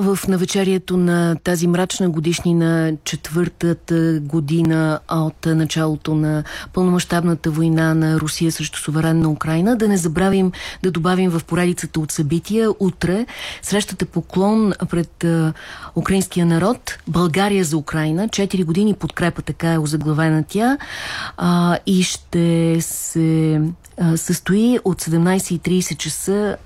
в навечерието на тази мрачна годишнина, четвъртата година от началото на пълномащабната война на Русия срещу суверенна Украина. Да не забравим да добавим в поредицата от събития утре срещата поклон пред украинския народ България за Украина. Четири години подкрепа, така е озаглавена тя а, и ще се състои от 17.30 часа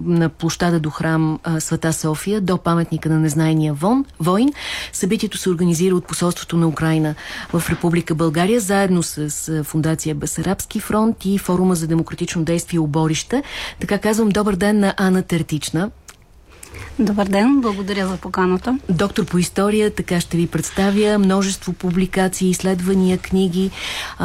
на площада до храм Света София до паметника на незнайния вон, войн. Събитието се организира от посолството на Украина в Република България, заедно с Фундация Басарабски фронт и Форума за демократично действие Оборище. Така казвам добър ден на Ана Тертична. Добър ден, благодаря за поканата. Доктор по история, така ще ви представя множество публикации, изследвания, книги,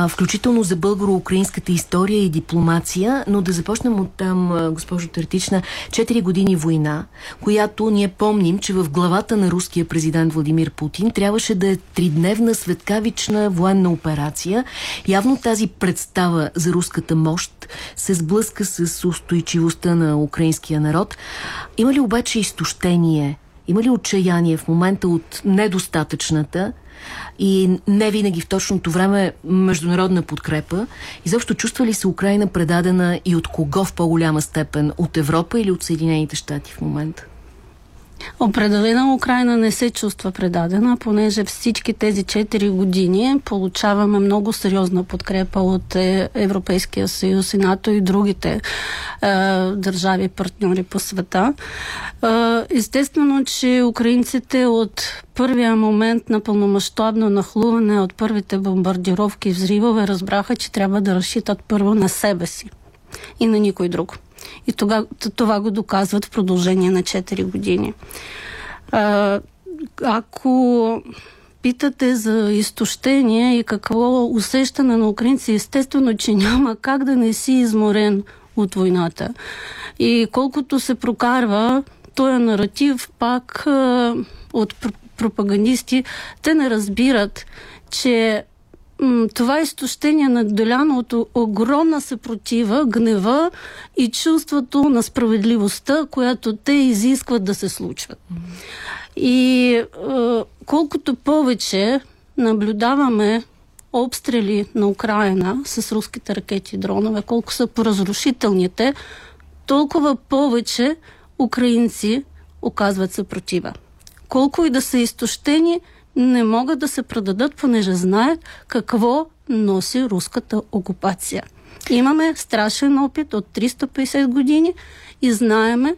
включително за българо-украинската история и дипломация, но да започнем от там, госпожо Тертична, 4 години война, която ние помним, че в главата на руския президент Владимир Путин трябваше да е тридневна светкавична военна операция. Явно тази представа за руската мощ се сблъска с устойчивостта на украинския народ. Има ли обаче изтощение? Има ли отчаяние в момента от недостатъчната и не винаги в точното време международна подкрепа? Изобщо чувства ли се Украина предадена и от кого в по-голяма степен? От Европа или от Съединените щати в момента? Определена Украина не се чувства предадена, понеже всички тези 4 години получаваме много сериозна подкрепа от е, Европейския съюз и НАТО и другите е, държави партньори по света. Е, естествено, че украинците от първия момент на пълномащабно нахлуване от първите бомбардировки и взривове разбраха, че трябва да разчитат първо на себе си и на никой друг. И това, това го доказват в продължение на 4 години. А, ако питате за изтощение и какво усещане на украинци, естествено, че няма как да не си изморен от войната. И колкото се прокарва този наратив пак а, от пропагандисти, те не разбират, че това изтощение на Доляно от огромна съпротива, гнева и чувството на справедливостта, която те изискват да се случват. И е, колкото повече наблюдаваме обстрели на Украина с руските ракети и дронове, колко са поразрушителните, толкова повече украинци оказват съпротива. Колко и да са изтощени, не могат да се предадат, понеже знаят какво носи руската окупация. Имаме страшен опит от 350 години и знаеме,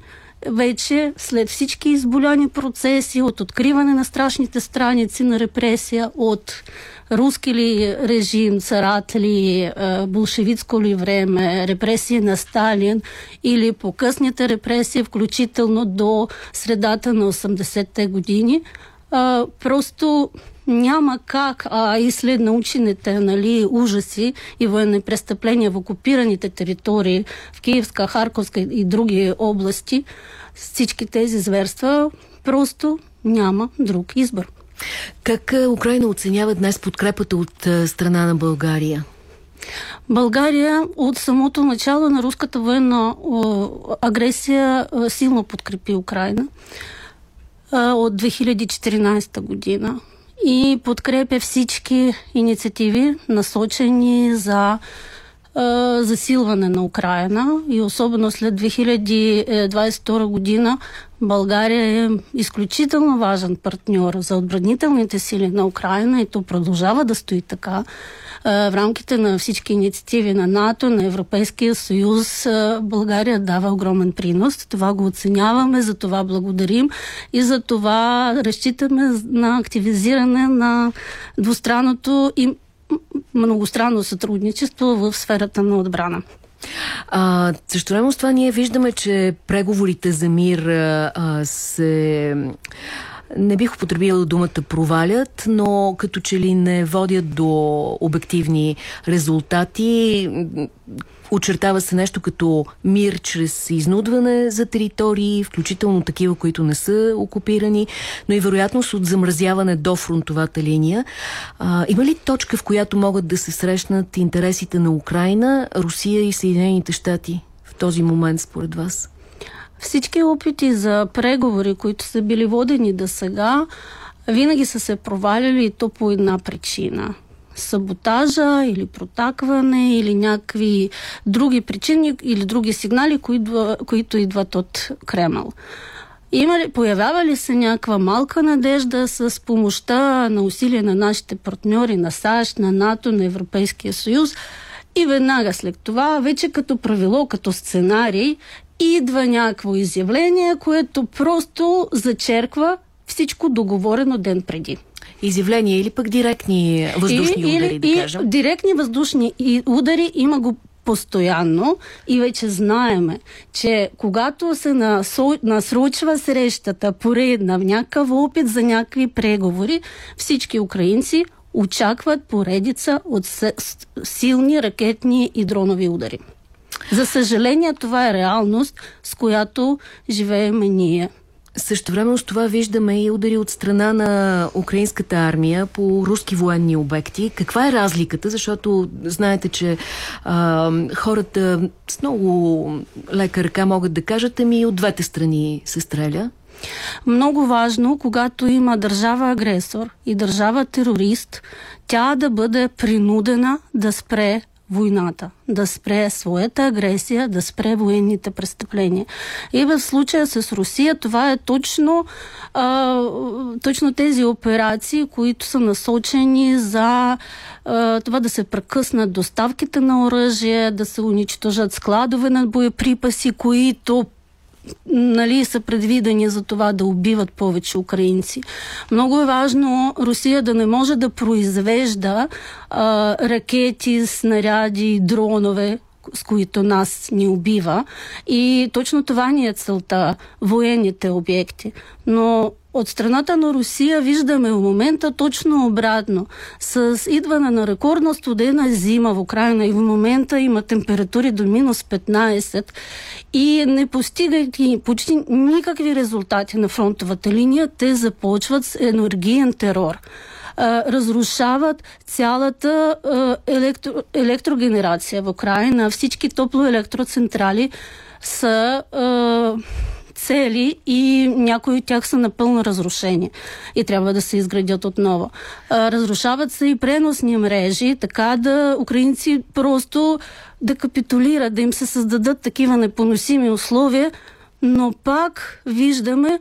вече след всички изболяни процеси, от откриване на страшните страници на репресия, от руски ли режим, царат ли, болшевицко ли време, репресии на Сталин или по-късните репресии, включително до средата на 80-те години, а, просто няма как, а и след научените нали, ужаси и военни престъпления в окупираните територии в Киевска, Харковска и други области, всички тези зверства, просто няма друг избор. Как Украина оценява днес подкрепата от страна на България? България от самото начало на руската военна агресия силно подкрепи Украина от 2014 година и подкрепя всички инициативи, насочени за засилване на Украина и особено след 2022 година България е изключително важен партньор за отбранителните сили на Украина и то продължава да стои така в рамките на всички инициативи на НАТО, на Европейския съюз, България дава огромен принос. Това го оценяваме, за това благодарим и за това разчитаме на активизиране на двустранното и многостранно сътрудничество в сферата на отбрана. А, също време с това ние виждаме, че преговорите за мир а, се не бих употребила думата провалят, но като че ли не водят до обективни резултати. Очертава се нещо като мир чрез изнудване за територии, включително такива, които не са окупирани, но и вероятност от замразяване до фронтовата линия. А, има ли точка, в която могат да се срещнат интересите на Украина, Русия и Съединените щати в този момент, според вас? Всички опити за преговори, които са били водени до сега, винаги са се провалили и то по една причина саботажа или протакване или някакви други причини или други сигнали, които, които идват от Кремъл. Има ли, появява ли се някаква малка надежда с помощта на усилия на нашите партньори, на САЩ, на НАТО, на Европейския съюз? И веднага след това, вече като правило, като сценарий, идва някакво изявление, което просто зачерква всичко договорено ден преди. Изявления или пък директни въздушни и, удари, или, да кажем? И директни въздушни удари има го постоянно и вече знаеме, че когато се насручва срещата поредна в някакъв опит за някакви преговори, всички украинци очакват поредица от силни ракетни и дронови удари. За съжаление, това е реалност, с която живееме ние. Също време с това виждаме и удари от страна на украинската армия по руски военни обекти. Каква е разликата? Защото знаете, че а, хората с много лека ръка могат да кажат, ами от двете страни се стреля. Много важно, когато има държава агресор и държава терорист, тя да бъде принудена да спре войната, да спре своята агресия, да спре военните престъпления. И в случая с Русия това е точно, а, точно тези операции, които са насочени за а, това да се прекъснат доставките на оръжие, да се уничтожат складове на боеприпаси, които нали, са предвидени за това да убиват повече украинци. Много е важно Русия да не може да произвежда а, ракети, снаряди, дронове, с които нас ни убива. И точно това ни е целта военните обекти. Но от страната на Русия виждаме в момента точно обратно. С идване на рекордна студена зима в Украина и в момента има температури до минус 15 и не постигайки почти никакви резултати на фронтовата линия, те започват с енергиен терор разрушават цялата електро, електрогенерация в Украина. Всички топлоелектроцентрали са цели и някои от тях са напълно разрушени и трябва да се изградят отново. разрушават се и преносни мрежи, така да украинци просто да капитулират, да им се създадат такива непоносими условия, но пак виждаме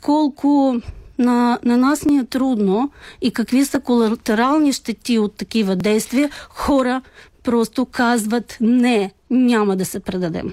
колко на, на нас ни е трудно и какви са колатерални щети от такива действия, хора просто казват не няма да се предадем.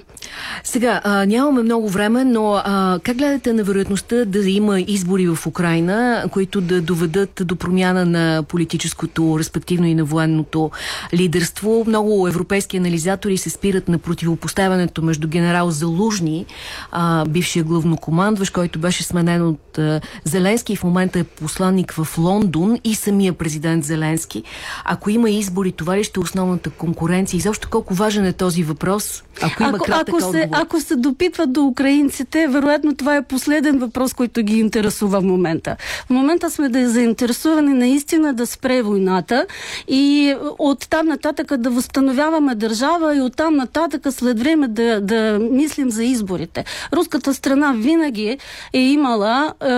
Сега, а, нямаме много време, но а, как гледате на вероятността да има избори в Украина, които да доведат до промяна на политическото, респективно и на военното лидерство? Много европейски анализатори се спират на противопоставянето между генерал Залужни, а, бившия главнокомандващ, който беше сменен от а, Зеленски и в момента е посланник в Лондон и самия президент Зеленски. Ако има избори, това ли ще е основната конкуренция? И защо колко важен е този въпрос, ако има ако, ако се, ако се допитват до украинците, вероятно това е последен въпрос, който ги интересува в момента. В момента сме да е заинтересувани наистина да спре войната и от там нататък да възстановяваме държава и от там нататък след време да, да мислим за изборите. Руската страна винаги е имала е,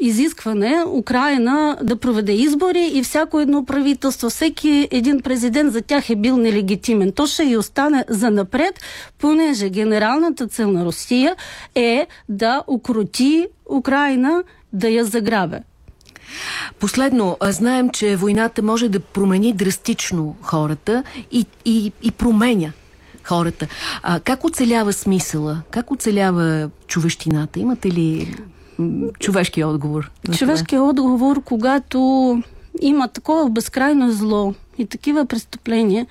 изискване Украина да проведе избори и всяко едно правителство, всеки един президент за тях е бил нелегитимен. То ще и остане за за напред, понеже генералната цел на Русия е да укроти Украина да я заграбе. Последно, знаем, че войната може да промени драстично хората и, и, и променя хората. А, как оцелява смисъла? Как оцелява човещината? Имате ли човешки отговор? Човешки отговор, когато има такова безкрайно зло и такива престъпления,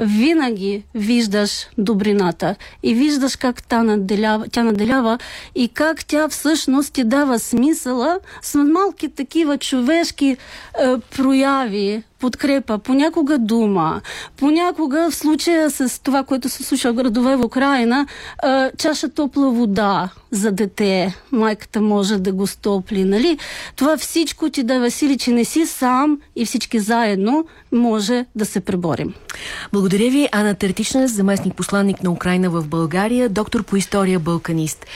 винаги виждаш добрината и виждаш как тя наделява, тя наделява и как тя всъщност ти дава смисъла с малки такива човешки е, прояви, подкрепа, понякога дума, понякога в случая с това, което се случва в градове в Украина, чаша топла вода за дете, майката може да го стопли, нали? Това всичко ти дава сили, че не си сам и всички заедно може да се преборим. Благодаря ви, Ана Тертична, заместник посланник на Украина в България, доктор по история, балканист.